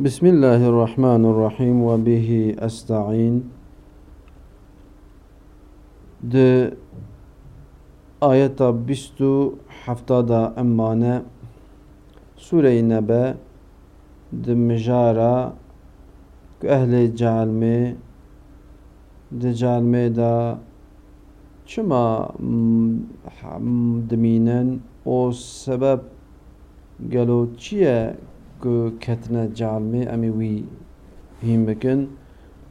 بسم الله الرحمن الرحيم وبه أستعين. د آية بستو حفتادا أمانة سورة نبأ د مجارة أهل جعلمي د جعلمي دا چما دمينن أو سبب قالو چیه؟ که کتنا جعلمه امی وی هیم بکن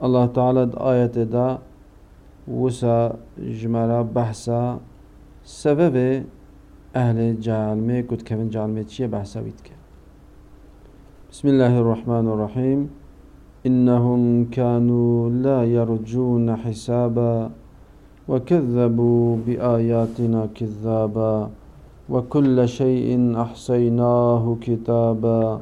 الله تعالى آية دا وسا جمرا بحثا سبب أهل جعلمه كت كفن جعلمه چيه بحثا ويتك بسم الله الرحمن الرحيم. إنهم كانوا لا يرجون حسابا وكذبوا بآياتنا كذابا وكل شيء أحصيناه كتابا.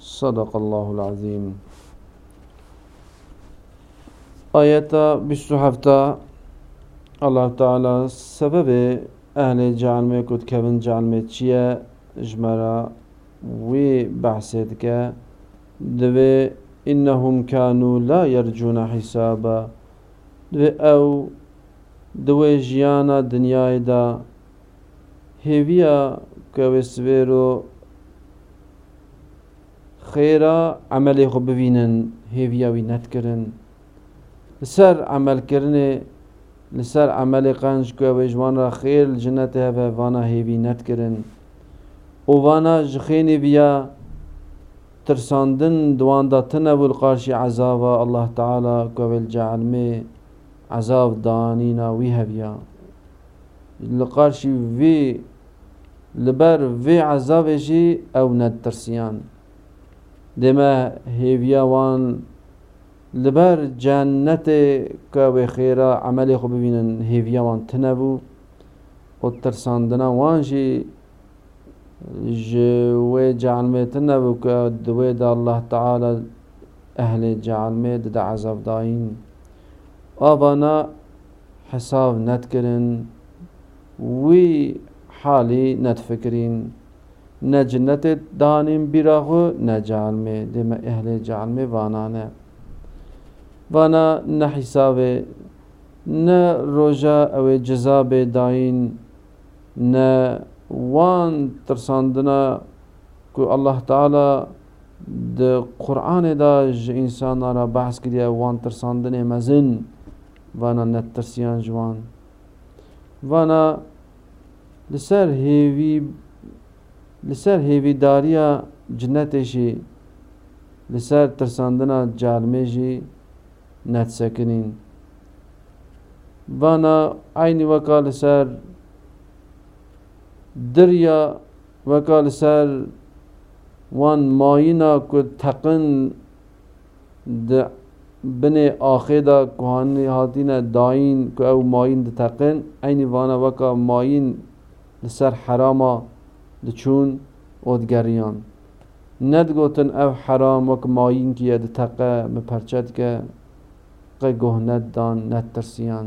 صدق الله العظيم آية بشتو الله تعالى سبب أهل جعل ما كنت كفن جعل ما تشيا جمرا وي بحثتك دوي إنهم كانوا لا يرجون حسابا دوي أو دوي جيانا دنياي دا هيفيا كويسويرو خيرا عملي خو ببینن هیویا وی نتکرن. لسر عمل کرنه لسر عمل قنج که و جوان را خیر الجنت هفه وأنا هیوی نتکرن. و وأنا جخینی بیا ترساندن دوان دا تنبول قارشی عذابا الله تعالى قبل جعل مي عذاب وي هبيا لقارشي في لبر في عذاب جي أو ندترسيان دما هيفيا وان لبر جنت که و خیره عمل خوب ببینن هیویا وان تنبو. و ترساندنا وان جي جوي جعل مي تنبو که دوي دا الله تعالى أهل جعل مي دا عذاب داين آبانا حساب نتكرن وي حالي ne cennete danim birahu ne cealme deme ehli cealme vanane. Vana ne hisabe ne roja ev cezabe dain ne wan tırsandına ku Allah Teala de Kur'an'ı da insanlara bahs kiriye wan tırsandına mezin vana ne tırsiyan jwan vana liser hevi لسر هیویداریا جنتشی لسر ترساندنا جالمه جی نت سکنین۔ وانا عینی وکا لسر دریا وکا لسر وان ماینا کو تقن د بني آخدا كهاني هاتين داين كو او ماين دتقن عيني وانا وكا ماين لسر حراما دچون اودگریان ند گوتن او حرام وک ماین که ید تقه مپرچد که قی گوه ند دان ند ترسیان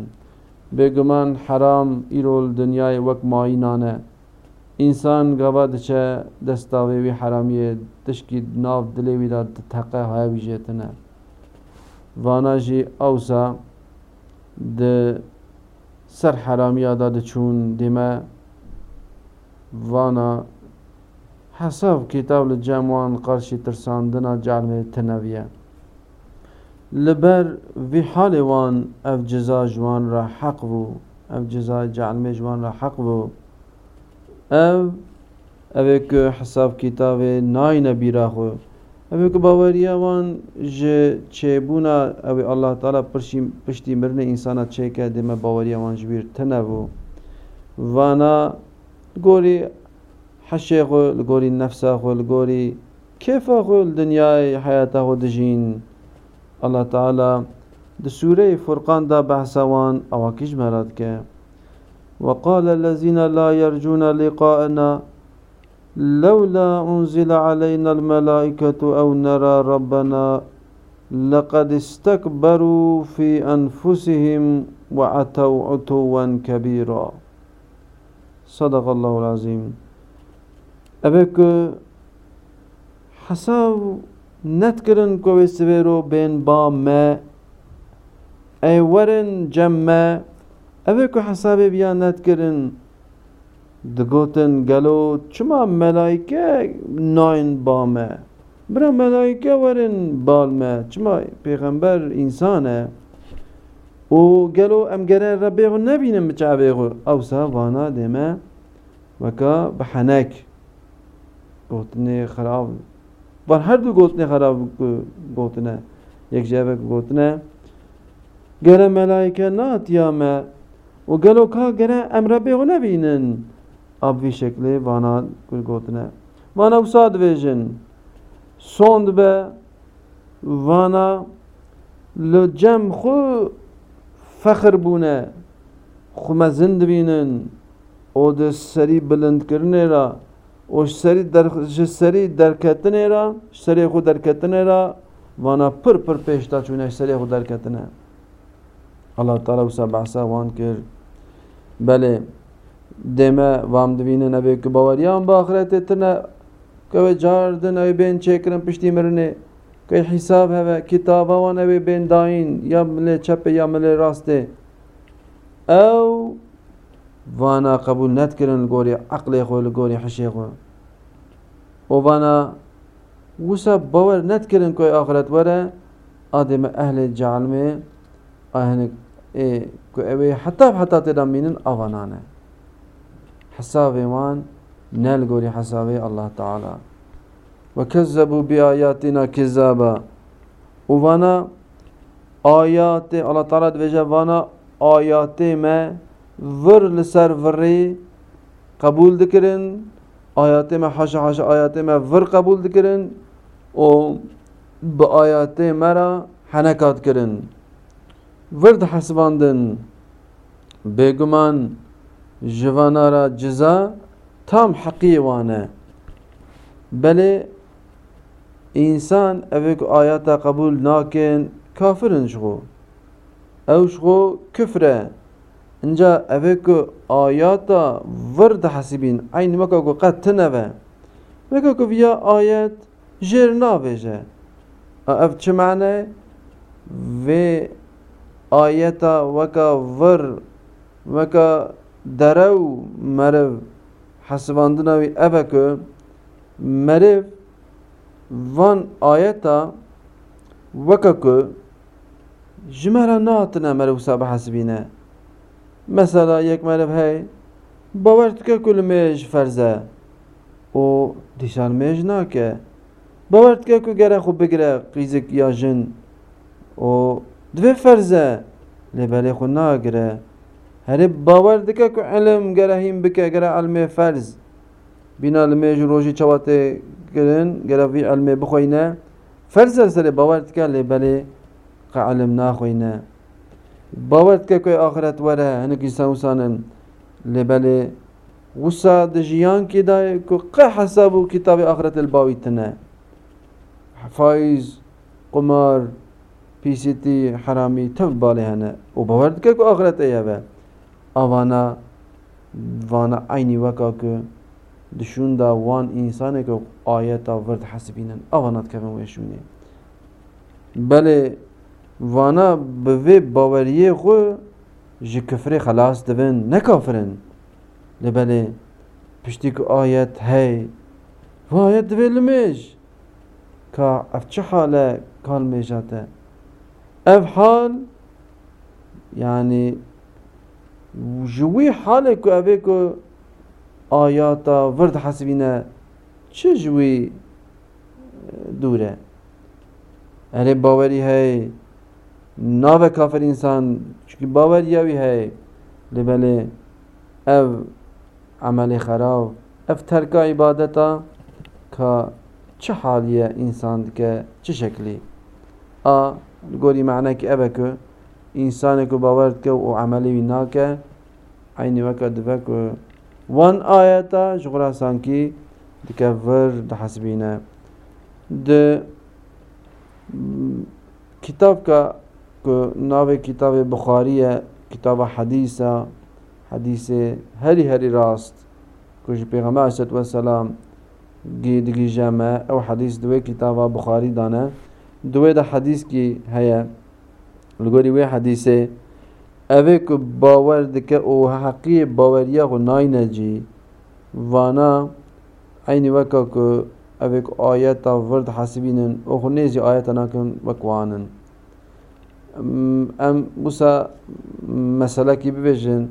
بگو من حرام ایرول دنیای وەک ماینانە ئینسان گەوا دچە دەستاوێوی حرامیه تشکی ناو وانا جی هاویژێتنە ده سر حرامی آداد چون دیمه وانا حسب کتاب لجام قرشي قرشی ترساندنا جعل تنویه. لبر وی حال وان اف جزا جوان را حق بو اف جزا جعل جوان را حق بو. او او که حساب کتاب نای نبی را خو. او که باوریا وان جه چه بونا او الله تعالی پرشی پشتی مرن انسانا چه که دیمه باوریا وان جویر تنه وانا لگوری حشی خو لگوری نفس خو لگوری كيف أخو الدنيا حياته دجين. الله تعالى د سورة فرقان دا بحثوان أواكيش مراد وقال الذين لا يرجون لقاءنا لولا أنزل علينا الملائكة أو نرى ربنا لقد استكبروا في أنفسهم وعتوا عتوا كبيرا. Sadakallahu lazim. Avec حساب نتکرن کوی سویرو بین با ما ای ورن جمع اوه که حساب بیا نتکرن دگوتن گلو چما ملائکه ناین با ما برا ملائکه ورن بال ما چما پیغمبر انسانه و گلو ام گره ربیغو نبینم بچعبیغو او سا وانا دیمه وکا بحنک گوتنه خراب بر هر دو گوتنه خراب گوتنه یک جابه گوتنه گره ملائکه نات یامه و گلو کا گره ام ربیغو نبینن اب وی شکلی وانا کل گوتنه وانا وساد ویژن سوند به وانا لجم خو فخر بونه مزند بینن او د سری بلند کرنه را او سری در سری درکتنه را سری خو درکتنه را وانا پر پر پیش تا چونه سری خو درکتنه الله تعالی وسا بحثا وان کر بله دمه وام دوینه نبی که باوریان با آخرت تنه که جاردن اوی بین چکرن پشتی مرنه. کہ حساب ہے وہ کتاب ہے بین دائن یا ملے چپے یا ملے راستے او وانا قبول نت کرن گوری عقل خول گوری حشی خول او وانا وسا باور نت کرن کوئی آخرت ورے آدم اہل جعل میں اہل اے کوئی اوے حتا حتا تیرا مینن اوانان حساب وان نل گوری حساب اللہ تعالی Ve vekezzebu bi ayatina kezzaba. Uvana ayati Allah Teala dveje vana ayati me vir li ser virri kabul dikirin. Ayati me haşa haşa ayati me vir kabul dikirin. O bi ayati mera hanekat kirin. Vir de hasbandın. Beguman jivanara ciza tam hakiwane. Beli insan evek ayata kabul nakin kafirin şgo. Ev şgo küfre. Inca evek ayata vır da hasibin. Aynı meka ko qatına ve. Meka ko viya ayet jir nabeje. Ev çi mane? Ve ayeta veka vır veka derev merev hasibandına ve evek merev van ayeta veke ku ji me re nahatine meriv mesela yek meriv hey bawer dike ku li me ji ferze. Û dîşan me nake. Bawer dike ku gerek xwe bigire qîzik ya jin û divê ferze. Lê belê xwe nagire. Herî bawer dike ku ilim gerehîn bike gere ilmê ferz. بنا علمه روجي چوات كرن گرفي علم بخوينه فرزر سر باورت که لبله قعلم ناخوينه باورت که کوئی آخرت وره، هنه کسان وسانن. لبله وسا د جیان کې دا که حساب كتاب اخرت الباوی تنه فائز قمار پیسیتی حرامی تف بالے ہنے او باورد کے کو آخرت ہے اوانا وانا عینی وکا کے دشون دا وان انسانه که آیتا ورد حسبینن اوانات که ویشونه بله وانا به باوریه خو جی کفر خلاص دبن نکافرن. لبله پشتی که آیت هی. و آیت دوی لمیش که اف چه حاله کال میجاته؟ اف حال يعني جوی حاله که اوه که آیاتا ورد حسبینه چه جوی دوره؟ اره باوری های ناو کافر انسان چونکه باوری هاوی های لبله او عمل خراب اف ترک عبادتا که چه حالیه انسان که چه شکلی؟ آ گوری معنی که اوه انسان که باورد که و عملی ناکه عینی وکا که وان آیتا شغل سانکی دکه ور ده حسبینه ده کتاب که ناو کتاب بخاریه کتاب حدیثه حدیث هری هری راست کش پیغمبر صلی و سلام گیدگی جمع او حدیث دوی کتاب بخاری دانه دوی دا حدیث کی هيا لگوری وی حدیثه اوه که باور دکه او حقی باوریه خو نای نجی وانا عینی وکا که اوه که آیتا ورد حسبینن او خو نیزی آیتا ناکن وکوانن ام موسا مسئله کی ببیجن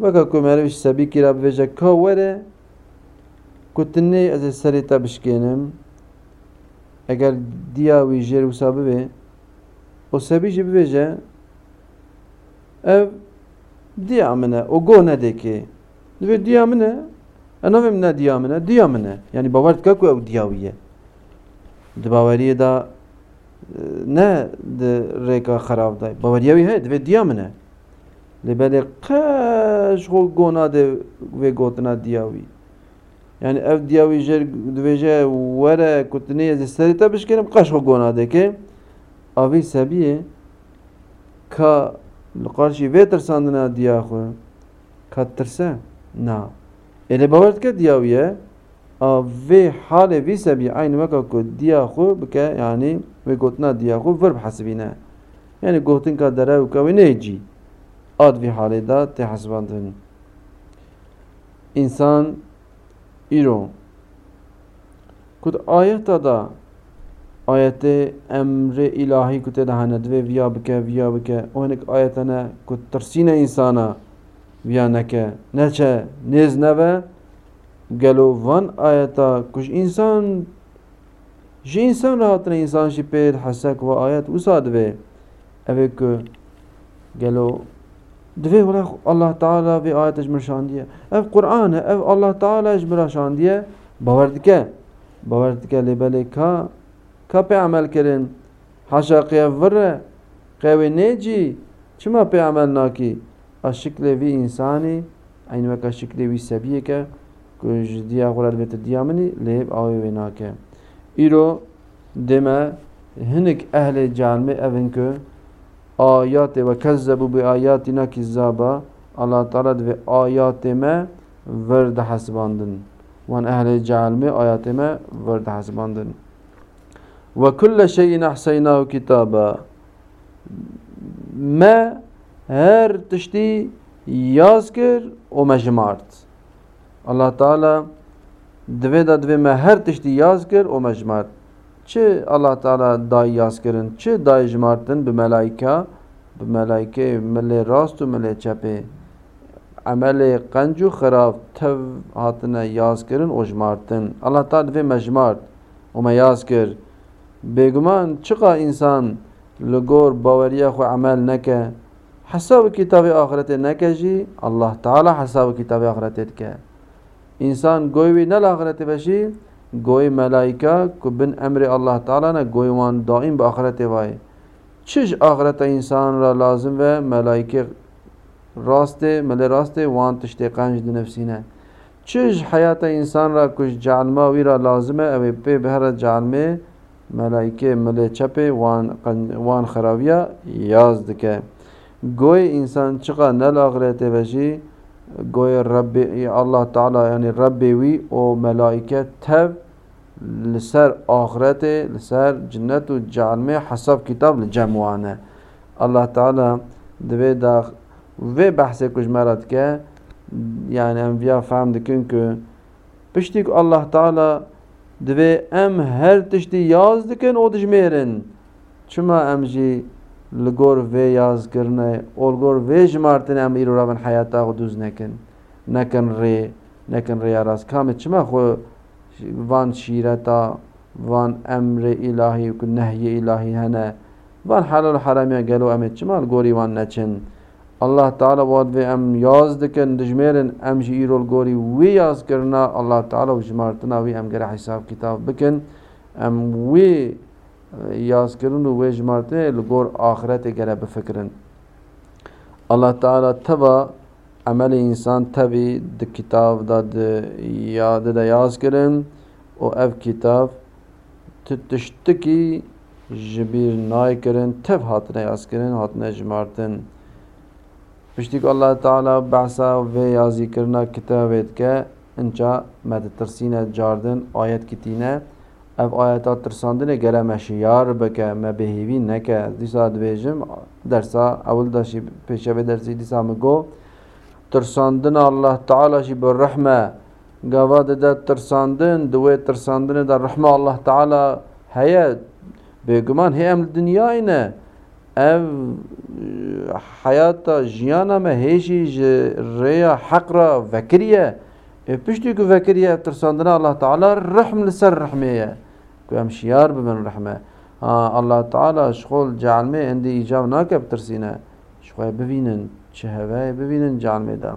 وەکە کۆمارەویش سەبی کرا بێژە کە وەرە کوتنێ ئەز سەری تا بشکێنم ئەگەر دیاوی ژێر وسا ببێ ئۆ سەبیژی ببێژە ئەو دیا منە ئۆ گۆ نەدێکێ دوێت دیا منە ئەنەوێ منە دیا منە دیا منە ینی باوەرد کەکو ئەو دیاویە دباوەریەدا نه ڕێکە خراپدای باوەریاوی هەیە دەبێت دیا منە لبلی قش خو گونا ده و گوتنا دیاوی یعنی اف دیاوی جر دویجه وره کتنی از سری تا بشکنم قش خو گونا ده که آوی سبیه که لقارشی وی ترساندنا دیا خو که ترسه نه الی باورد که دیاویه آوی حال وی سبیه عین وکا که دیا خو بکه یعنی وی گوتنا دیا خو ورب حسبینه یعنی گوتن که داره و که وی نیجی آد وی حالی دا تی حسباندن انسان ayete emri ilahi kute dahane dve viya bike viya bike o hinek ayetene ku tırsine insana. Viya neke neçe nez neve gelo van ayeta kuş insan ji insan rahatine insan jî pê hesek ve ayet wisa divê evê ku gelo divê wala Allah Teala vê ayete ji şandiye ev Qur'an e ev Allah Teala ji mir şandiye bawer dike bawer ka کا پی عمل کرن حاشا قیف وره قیوی نیجی چما پی عمل ناکی اشکل وی انسانی این وکا شکل وی سبیه که کج دیا قرار بیت دیامنی لیب آوی وی ناکه ایرو دمه هنک اهل جالمه اون که آیات و کذبوا به آیاتنا کذابا الله تعالی و آیات ما ورد حسباندن وان اهل جعل ما آیات ما ورد حسباندن و كل شيء أحصيناه كتابا. ما هر تشتي يذكر ومجمعت الله تعالى دوی دا دوی ما هر تشتی یاز کر و مجمرد چه الله تعالی دای یاز کرن چه دای جمارتن به ملائکه به ملائکه مل راست و مل چپه. عمل قنج و خراب تو هاتنه یاز کرن و جمارتن الله تعالی دوی مجمارد و ما یاز کر بگمان، چقا انسان لگور باوریه خو عمل نکه؟ حساب کتاب آخرت نکه جی؟ الله تعالی حساب کتاب آخرت که. انسان گوی نل آخرت بشی، گوی ملائکه که بن امر الله تعالی نه گوی وان دائم به آخرت وای. چش آخرت انسان را لازم و ملائکه راست، مل راست وان تشتی قنج نفسینه چش حیات انسان را کش جعل ما وی را لازمه او پی بهر جعل می ملائکه مل چپه وان وان خراویا یاز دکه گوی انسان چقا نل آخرت بشی گوی رب الله تعالی یعنی رب وی، او ملائکه تب لسر آخرت لسر جنت و جعلمه حساب کتاب لجمعانه الله تعالی دوی دا و بحث کجمرات که يعني یعنی انبياء فهم دكن که پشتی که الله تعالی دوی ام هر تشتی یاز دکن او دجمیرن چما ام جی لگور و یاز کرنه اولگور و جمارتن ام ایرو رابن حیاتا خودوز نکن نکن ری نکن ری راست کامت چما خو وان شيرتا وان امر الهي و نهي الهي هنا وان حلال حرام قالوا امت شمال قوري الله تعالی بود به ام یازد دکن نجمرن ام جیرال گوری وی از الله تعالی و جمارت نوی ام گره حساب کتاب بکن ام وی یاز کردن و وی جمارت لگور آخرت گر بفکرن الله تعالی تبا عمل انسان تبی د کتاب داد یاد داد یاز کردن و اف کتاب تشتکی جبیر نای کردن تب هات نیاز کردن هات جمارتن پشتی کو اللہ تعالیٰ بشتيك الله تعالى بعثا کتاب وید کے انچا مد ترسین جاردن آیت کی آيات كتينة اف آياتات ترساندن محشی یار بکے میں بہیوی نکے دیسا دویجم درسا اول داشی پیشہ پيشوه درسی دیسا مگو ترساندن الله تعالى شي بالرحمه گاوا دا ترساندن دوی ترساندن دا رحمہ اللہ الله تعالى بے گمان ہے ام دنیا اینے ام حیات جیانا میں ہیشی ریا حق را وکری ہے پشتی کو وکری ہے اب ترسند اللہ تعالی رحم لسر رحمی ہے کوئی شیار بن رحم ہے اللہ تعالی شخول جعل میں اندی ایجاب نہ کہ اب ترسین ہے ببینن ببین ببینن جعل میں دا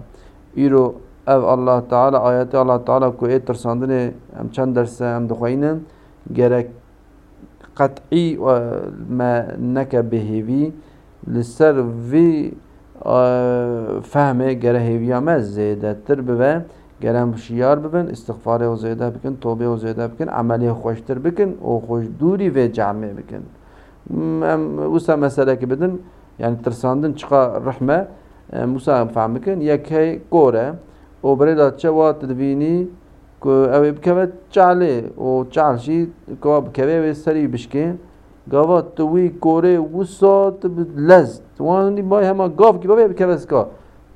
ایرو او اللہ تعالی آیات اللہ تعالی کو اے ترسند دخوینن گرک قطعی ما بهیوی لسر وی فهمه گره هیویا ما زیده تر ببه گرم شیار ببن استغفار و زیده بکن توبه و زیده بکن عملی خوشتر بکن و خوش دوری و جمعه بکن. وسا مسئله که بدن yani tırsandın çıka rahme Musa faham bikin yekey gore o bere da çeva tedbini أو بکوه چاله و چالشی که بکوه و سری بشکه گاوا توی کوره و سات لز وانی بای همه گاف کی بابه بکوه سکا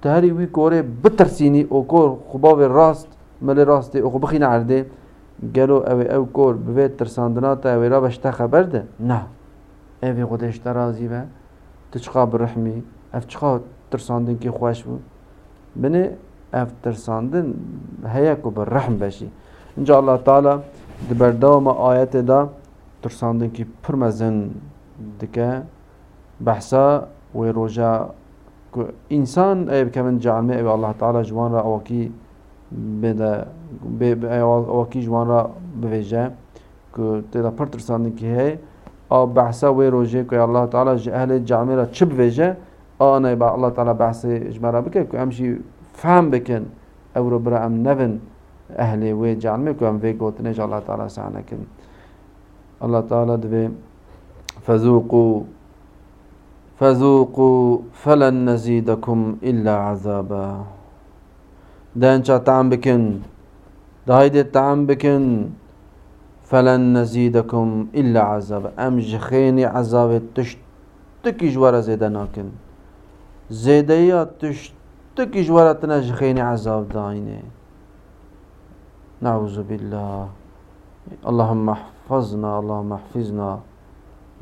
تهری وی کوره بترسینی أو کور خوبا و راست مل راست أو خو بخین عرده گلو أو أو کور به ترساندنا تا أو را بشتا خبر ده. نه. اوی خودش ترازی به تچقا برحمی أف چقا ترساندن کی خوش بود بنه اف ترساندن هيا کو بالرحم بشي ان شاء الله تعالى دبردوم آيات دا ترساندن کی پرمزن دکه بحثا و روجا انسان ای بكمن جعل ای الله تعالى جوان را اوکی بده اوکی جوان را بویجه که تیدا پر ترساندن کی هی او بحثا و روجه که الله تعالى اهل جعل را چه بویجه؟ آنه با الله تعالى بحث اجمالا بکه که امشي فهم بکن. أو رو برا ام نبن. اهلی وی جان میکو ام وی گوتنش الله تعالی سعنکن الله تعالی دوی فذوقوا فذوقوا فلن نزيدكم إلا عذابا. دانشا تعم بكن دهيدي تعم بكن فلن نزيدكم إلا عذابا. أم جخيني عذاب تشتكي جوارا زيدا ناكن تكي جوارتنا جخيني عذاب داينة. نعوذ بالله. اللهم احفظنا اللهم احفظنا.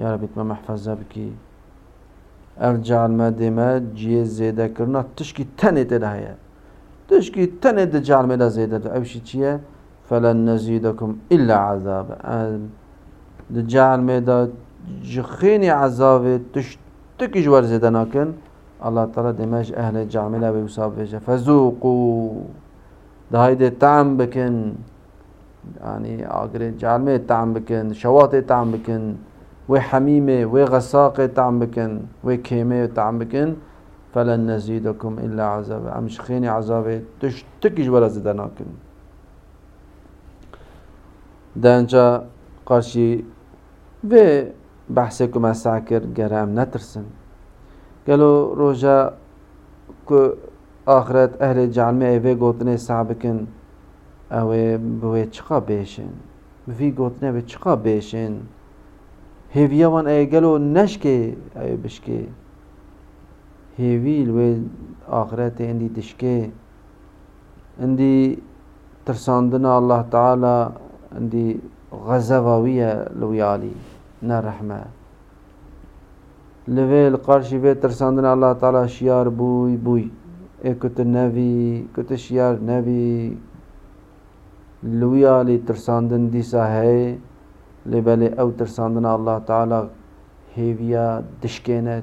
يا رب ما محفظة بكي ارجع المدمة جي زيادة كرنا تشكي تنه تدهية تشكي تنه جعل مدا زيادة أو شي فلن نزيدكم إلا عذاب. جعل مدا جخيني عذاب تشتكي جوار زيادة ناكن الله تعالى دمج أهل جاملة بيوصاب فيجا فذوقوا ده هيدي طعم بكن يعني أقري جعلمة طعم بكن شواطئ طعم بكن وحميمة وغساقة طعم بكن وكيمة طعم بكن فلن نزيدكم إلا عذاب. أمش خيني عذاب تشتكي ولا زدناكن دانجا قرشي و بحثكم الساكر جرام نترسن. کہ لو روزہ کو آخرت اہل جان میں اوے گوتنے سابقن، اوے بوے چھقا بیشن؟ وی گوتنے وے چھقا بیشن؟ ہیویا ون اے گلو نشکے اے بشکے۔ ہیوی لوے آخرت اندی دشکے اندی ترساندنا اللہ تعالی، اندی غزہ واویہ لویالی، نہ رحمہ۔ لەوێ قرشی به ترساندن الله تعالی شیار بوی بوی ئێ کوتە نەوی شیار نەوی لویا لی ترساندن دیسا هەیە لێبەلێ ئەو ترساندن الله تالا هێویە دشکێنە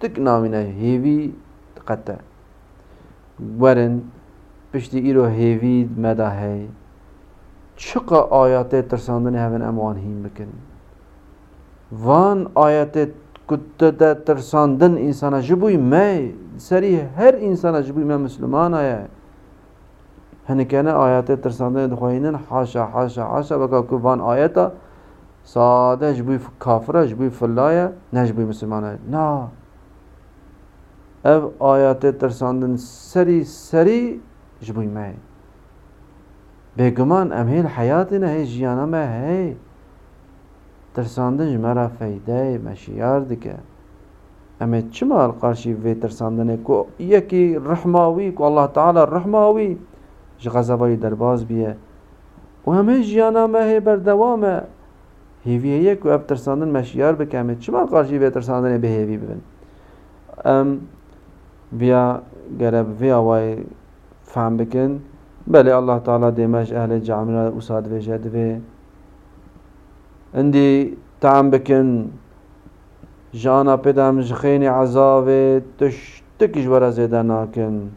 تک نامینە هیوی قطع ورن پشتی ایرو هێوی مەدا هەیە آیات ئاياتێ ترساندن هەبن اموان هیم بکن وان آیات ترساندن انسان جبوی می سری هر انسان جبوی می مسلمان آیا هنی کنه آیات ترساندن دخواهینن حاشا حاشا حاشا بکا که وان آیاتا ساده جبوی کافره جبوی فلایا نه جبوی مسلمان آیا نه آیات ترساندن سری سری جبوی می بێگومان ئەم هێل حیاتینە هەیە ژیانەمە هەیە ترساندن ترساندنج مرا فیده مشیار دکه امی چمال قرشی وی ترساندن کو یکی رحماوی، کو الله تعالی رحماوی جی غضبای درباز بیه و همه جیانا مه بر دوامه هیویه یک اب ترساندن مشیار بکه امی چمال قرشی وی ترساندنه به هیوی ببن۔ ام، بیا گرب وی آوای فهم بکن۔ بله الله تعالی دیمش اهل جامعه اساد ویجد وی عندي تعم بكن جانا بدم جخيني عذاب تشتكش ورا زيدا ناكن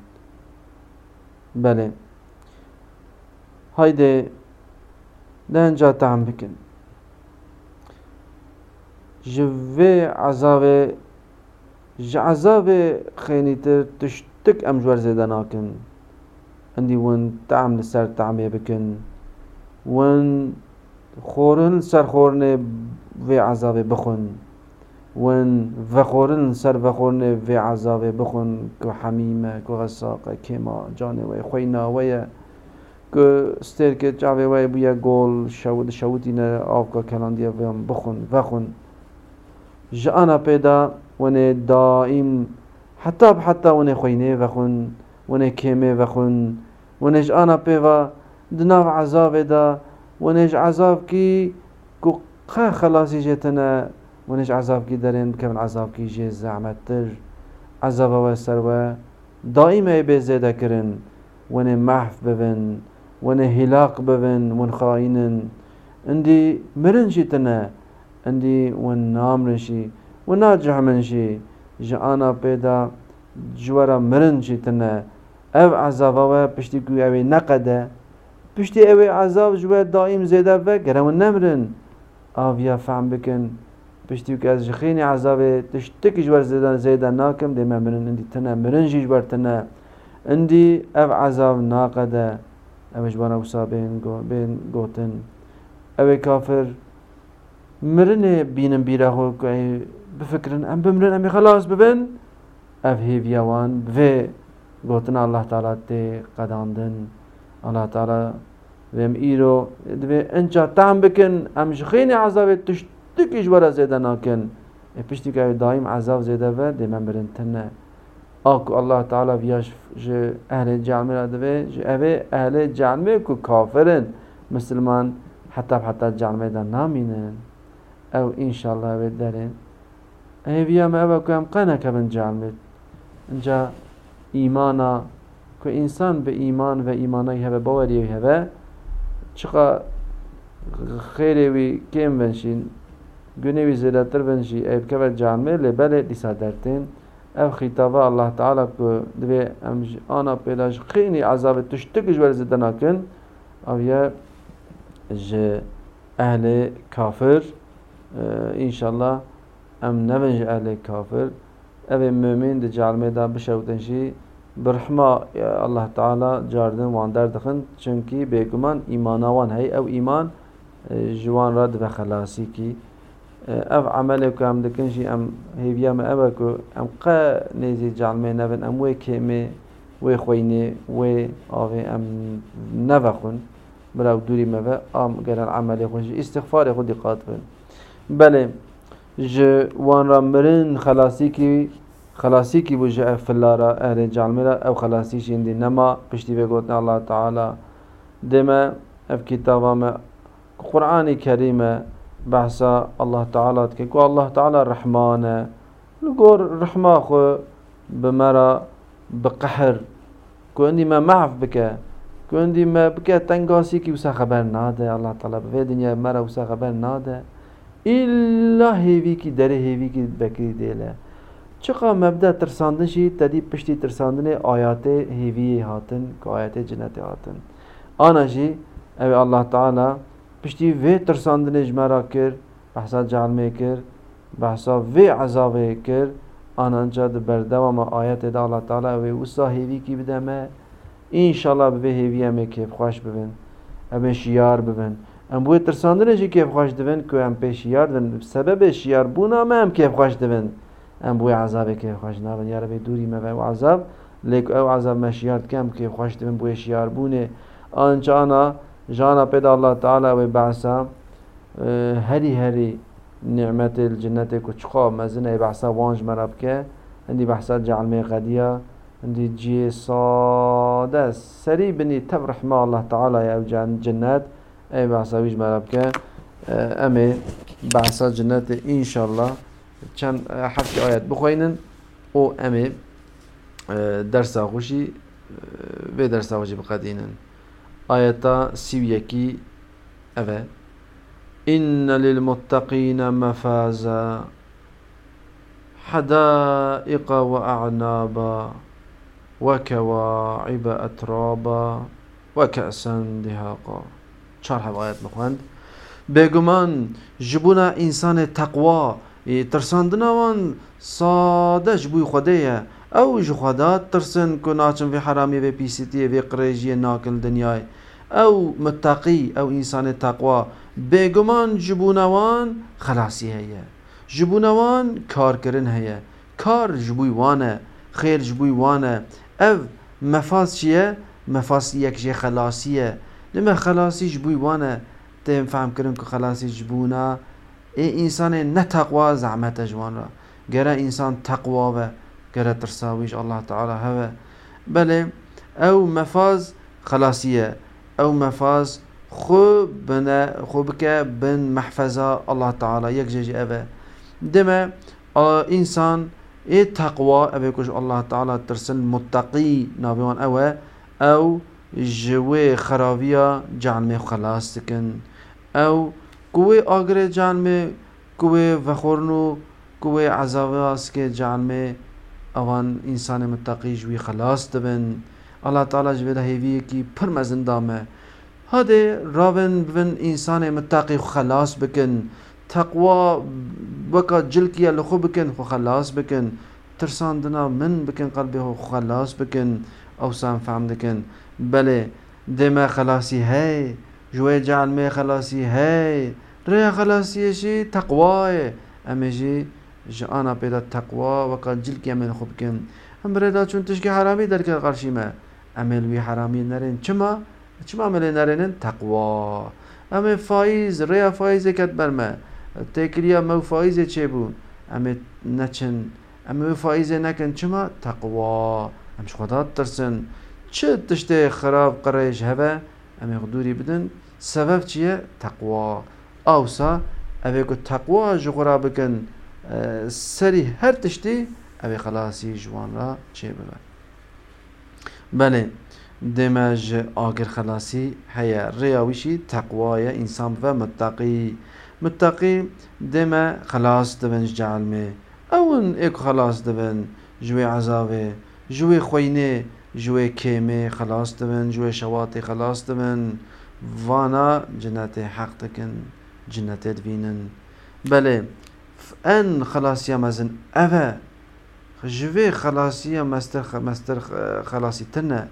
بله. هايدي دنجا تعم بكن جوي عذاب جعذاب خيني تشتك أم جوار زيدا ناكن عندي ون تعم لسر تعمية بكن ون خورن سر خورن في عذاب بخن ون فخورن سر فخورن في عذاب بخن كو حميمة كو غساقة كما جاني وي خوينا ويا كو ستير كي جاوي وي بيا گول شود شودينا آفكا كلانديا فيهم بخن فخن جانا پیدا ونه دائم حتى بحتى ونه خوينه وخن ونه كيمه وخن ونج آنا پیوا دناف عذاب دا. ونج عذاب کی کو قا خلاصی جتنا ونج عذاب کی درين بكم عذاب کی جي زعمت تر. عذاب و سر و دائما به زیده کرن ون محف ببن ون هلاك ببن ون خاينن. عندي مرن جتنا عندي ون نامرشي وناجح منشي جانا پیدا جوارا مرن جتنا أو عذاب و پشتی کوی اوی نقده. پشتی اوی عذاب جوه دائم زیده و گرم نمرن. آویا فهم بکن. پشتی که از جخینی عذاب تشتکی جوار زیده زیده ناکم دی مرن اندی تنه مرن جی جوار تنه. اندی او عذاب ناقده. او جوانا وسا بین گو بین گوتن. اوی کافر مرن بینم بیره خو که بفکرن ام بمرن امی خلاص ببن. اف هیویوان و گوتن الله تعالی تی قداندن الله تعالی ویم ایرو دوی انچا تام بکن امش خیلی عذاب تشتکیش برا زیده ناکن پشتی که دایم عذاب زیده و دی من برن تنه آکو الله تعالی ویاش جه اهل جعلمه را دوی جه اوه اهل جعلمه کو کافرن مسلمان حتی حتی جعلمه دا نامینن او انشالله اوه دارن اوه ما اوه که هم قنه که جعلمه انجا ایمانا koji insan به iman ve imana heve bavariye heve çıka hayrevi kem venşin günevi zelatır venşi evke ve camir le disa dertin ev hitaba Allah Teala ku dve emj ana pelaj khini azabı tüştük jwer zeden akın. Avya je ehli kafir e, inşallah em nevenj ehli kafir? Ev mümin de calmeda bişevdenşi مؤمن دی جالمه دا بشوتنشی برحما الله تعالی جاردن وان در دخن چونکی بگمان ایمان وان هی او ایمان جوان رد و خلاصی کی اف عمل که هم دکنشی ام هیویا ما او که ام قا نیزی جالمه نبن ام وی کمه وی خوینه وی آوه ام نوخون براو دوری مبه ام گرن عمل خونش استغفار خودی قاطبن بله ج وان را مرن خلاصی کی خلاصی کی بوجه فلارا أهل جالمرا أو خلاصی شیندی نما پشتی بگوتن الله تعالی. دما اف کتابا ما قرآن کریم بحثا الله تعالی که کو الله تعالی رحمانه. لگور رحمه خو بمرا بقهر. کو اندی ما معف کو اندی ما بکه تنگاسی کی وسا خبر ناده. الله تعالی به دنیا مرا وسا خبر ناده. إلا هيفي كي داري هيفي كي بكري ديلا Çıqa mebde tirsandin jî tedî piştî tirsandinê ayatê hêviyê hatin ku ayetê cinetê hatin. Ana jî ev Allah Teala piştî vê tirsandinê ji me ra kir, behsa cehennemê kir, behsa vê ezabê kir, ananca di berdewama ayetê de Allah Teala ew wisa hêvî kî bide me, inşallah bi vê hêviya me kêfxweş bibin, em şiyar bibin. Em bu tirsandinê jî kêfxweş dibin ku em pê şiyar din, sebebê şiyar bûna me em kêfxweş dibin. ام بوی عذاب کیف خوش نبن یا ربی دوری ما و عذاب لیک أو عذاب مشیارد کم کیف خوش دبن بوی شیار بونه آنچانا جانا پیدا الله تعالی و بعثا هری هری نعمت الجنة كتشقا مزنة بحثا وانج مرب که عندي بحثات جعل مي قديا عندي جي صادة سري بني تبرح ما الله تعالى يا جنات أي بحثا ويج مرب که أمي بحثا جنات إن شاء الله كان حرف آيات بخوينن أو أمي درس خوشي به درس خوشي بقدينن آياتا سيويكي أفا إن للمتقين مفازا حدائق وأعنابا وكواعب أترابا وكأسا دهاقا. شرح آيات مخوند بيگومان جبونا إنسان تقوى ترساندنوان سادش بوی خودیه او جو خدا ترسن کو ناچن وی حرامی وی پیسیتی وی قریجی ناکل دنیای او متقی او انسان تقوا بیگمان جبونوان خلاصی هیه جبونوان کار کرن هیه کار جبوی وانه خیر جبوی وانه او مفاس چیه مفاس یک جه خلاصیه لما خلاصی جبوی وانه تیم فهم کرن که خلاصی جبونه إي انسان نتقوى زعمت جوان را گره إنسان تقوى و گره ترساويش الله تعالى هوا بله أو مفاز خلاصية أو مفاز خو بنا خو بك بن محفظة الله تعالى يك جيجي أبا دما إنسان إيه تقوى أبا كوش الله تعالى ترسل متقي نابيوان أوا أو جوي خرابيا جعل مي خلاص تكن أو کوئے آگرے جان میں کوئے وخورنو کوئے عذاواز کے جان میں اوان انسان متقی جوی خلاص دبن۔ اللہ تعالی جوی دہیوی کی پھر زندہ میں۔ ہدے راون بن انسان متقی خلاص بکن۔ تقوا بکا جل کیا لخو بکن، خو خلاص بکن۔ ترسان دنا من بکن قلب ہو خلاص بکن۔ او سام فهم دکن۔ بلے دے میں خلاصی ہے جوے جان میں خلاصی ہے۔ ریا خلاصیشی تقوای امجی جانا پیدا تقوا و قد جل کی امن خوب کن ام بردا چون تشکی حرامی در کر قرشی ما عمل وی حرامی نرین چما چما عمل نرینن تقوا. ام فایز ریا فایز کت بر ما تکریا مو فایز چه بو ام نچن. ام فایز نکن چما؟ تقوا. ام خدا ترسن. چه تشته خراب قریش هوا ام غدوری بدن. سبب چیه تقوا. اوسا اوه کو تقوا جغرا بکن سری هر تشتی اوه خلاصی جوان را چه ببن بله دمج آگر خلاصی هيا رياوشي تقوای انسان و متقي متقي دم خلاص دبن جعل مي اون ايك خلاص دبن جوي عذابه جوي خوينه جوي كيمه خلاص دبن جوي شواطي خلاص دبن وانا جنات حق تكن جنات دبينن بله ان خلاصيا مزن أفا جوي خلاصيا مستر مستر خلاصي تنه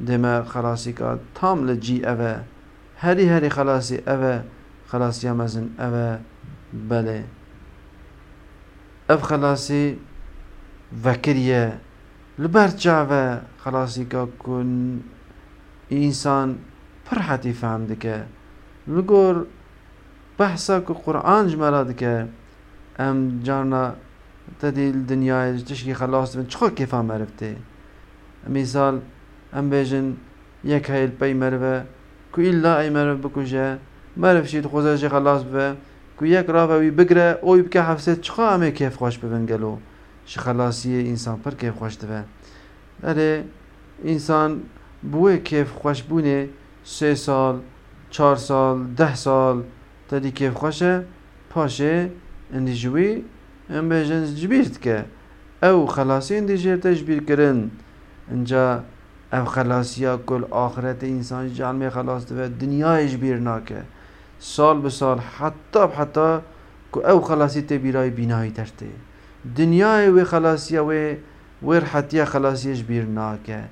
دما خلاصي كا تام لجي أفا. هري هري خلاصي أفا خلاصي مزن أفا. بله أف خلاصي فكرية لبرجع خلاصي كا كن إنسان فرحتي فهم دكه لگور بحثا که قرآن جمراد که ام جانا دیل دنیای تشکی خلاص دیم چخو کفا مرفتی؟ مثال ام بیجن یک هیل پی مروه که ایلا ای مروه بکشه مرف شید خوزه خلاص بوه که یک راوی بگره اوی بکه حفظه چخو امی کیف خوش ببنگلو شی خلاصی انسان پر کیف خوش دوه اره انسان بوه کیف خوش بونه سه سال چهار سال ده سال تدي كيف خوشه پاشه اندی جوی ام بيجن جبيرت که أو خلاصين دي جير تجبير كرن انجا أو خلاصيا كل آخرت انسان جعل مي خلاص دو دنيا يجبير ناكه سال بسال حتى بحتى كو أو خلاصي تبيراي بناي ترتي دنيا و خلاصيا و وير حتى خلاصي يجبير ناكه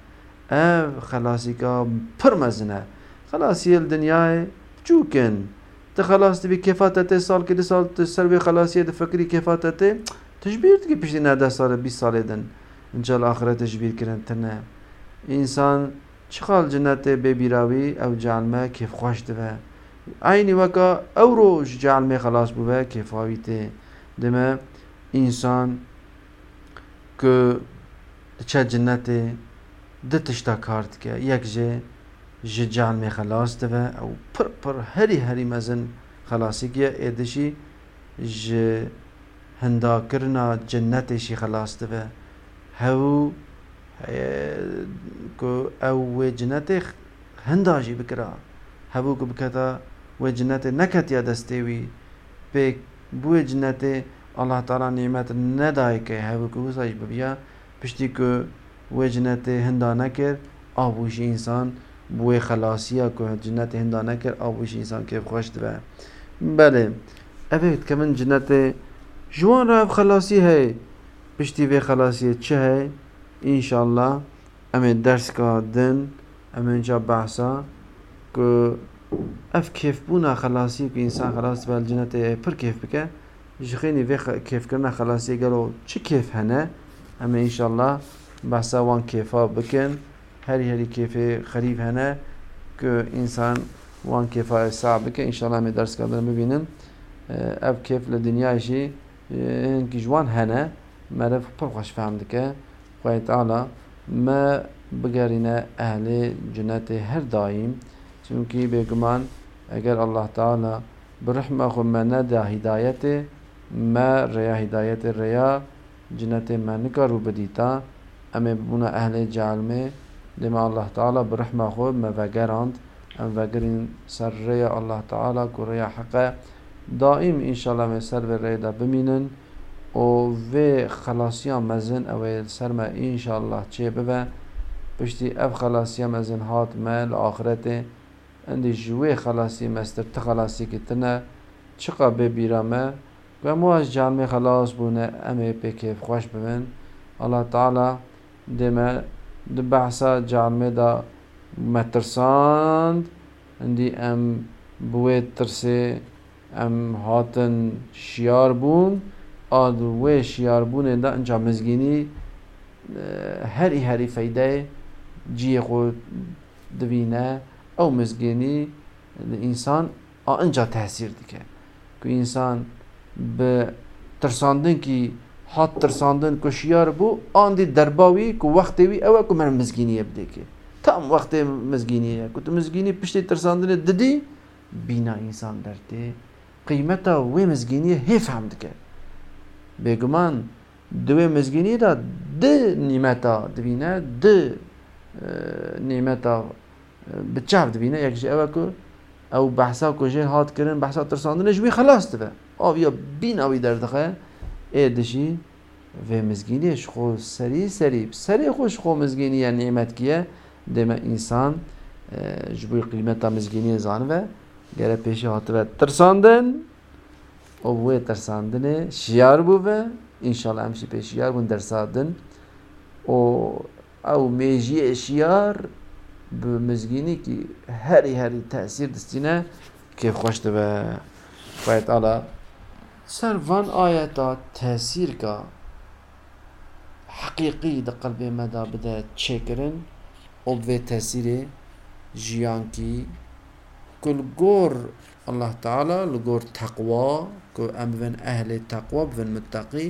أو خلاصي كا پرمزنه خلاصي الدنيا چوكن خلاص دبی کفاتت سال که سال سر به خلاصیه ده فکری کفاتت تجبیر دیگه پیش نه ده سال 20 سال دن. انجال آخرت تجبیر کردن تنه انسان چخال جنت به بیراوی او جعلمه کیف خوش دوه. عینی وکا او روش جعلمه خلاص بوه کیفاوی ته. دمه انسان که چه جنت ده تشتا کارد که. یک جه جه جعلمه خلاص دوه او پر پر هری هری مزن خلاصی که ایدشی جه هندا کرنا جنتشی خلاص دوه هاو کو او جنت هنداجی بکرا هبو کو بکتا و جنت نکت یا دستیوی به بو جنت الله تعالی نعمت ندای که هبو کو وسایش ببیا پشتی کو و جنت هندا نکر آبوش انسان بو خلاصیا کو جنت هندا نکر آبوش انسان که خوش دبه. بله. اوید کمن جنت جوان را خلاصی ہے پشتی به خلاصی چه ہے ان شاء الله ام درس کا دن ام انجا بحثا. که اف كيف بونا خلاصي که انسان خلاص به الجنت پر كيف بك جخيني في كيف كنا خلاصي قالوا چه كيف هنا اما ان شاء الله بحثا وان كيفا بكن هري هري كيف خريف هنا که انسان وان كيفا صعب بك ان شاء الله ام درس كادن ببينن اف كيف لدنيا شي انكي جوان هنا مرف پر خوش فهم دكه خواهی تعالی ما بگرینه أهل جنت هر دایم. چونکی بگمان اگر الله تعالی برحمه خود ما نده هدایت ما ریا هدایت ریا جنت ما نکارو بدیتا. اما بونا أهل جعلمه Demə Allah Taala bu rəhməxu məvəqərand ən vəqirin sərrəyə Allah Taala quraya haqqə daim inşallah me server reyda biminin و و خلاصیا مزن او سرما انشالله چه ببه. پشتی اف خلاصیا مزن هات مل آخرته اندی جوی خلاصی مستر تخلاصی کتنه. چقا ببیرامه و مو از جالمه خلاص بونه. امه پکیف خوش ببن. الله تعالی دمه دب حسا جامع دا میں ترساند دی ایم ووے ترسے ایم ہوتن شیار بون اور دے شیار بون دا انجا مزگینی حیری حری فی دے جی کو دبین ہے او مزگنی انسان اور انجا تحسیر دکھے کی انسان بے ترساندے کی هات ترساندن کشیار بو آن دی درباوی کو وقتی وی اوه کو من مزگینی بده که تام وقتی مزگینی کو تو مزگینی پشتی ترساندن ددی بینا انسان درده قیمتا وی مزگینی هی فهمد که بگمان دوی مزگینی دا د نیمتا دوینه د نیمتا بچه دوینه یکشی اوه کو او بحثا کجه هات کرن بحثا ترساندنش وی خلاص دوه آویا بین آوی دردخه ایدشی و مزگینیش خو سری سری سری خوش خو مزگینی یا نعمت کیه؟ دم انسان جبوی قیمت مزگینی زان و گره پیش هات و ترساندن او بوی ترساندن شیار بو و انشالله همشی پیشیار بون درسادن. او او میجی شیار به مزگینی که هری هری تأثیر دستینه که خوشت و باید آلا ser van ayeta tesîr ka heqîqî di qelbê me da bide çêkirin û vê tesîrê jiyankî kul gor الله تعالى لقور تقوى كو أم بن أهل التقوى بن متقي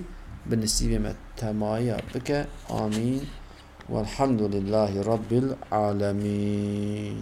بالنسبة ما تمايا بك آمين والحمد لله رب العالمين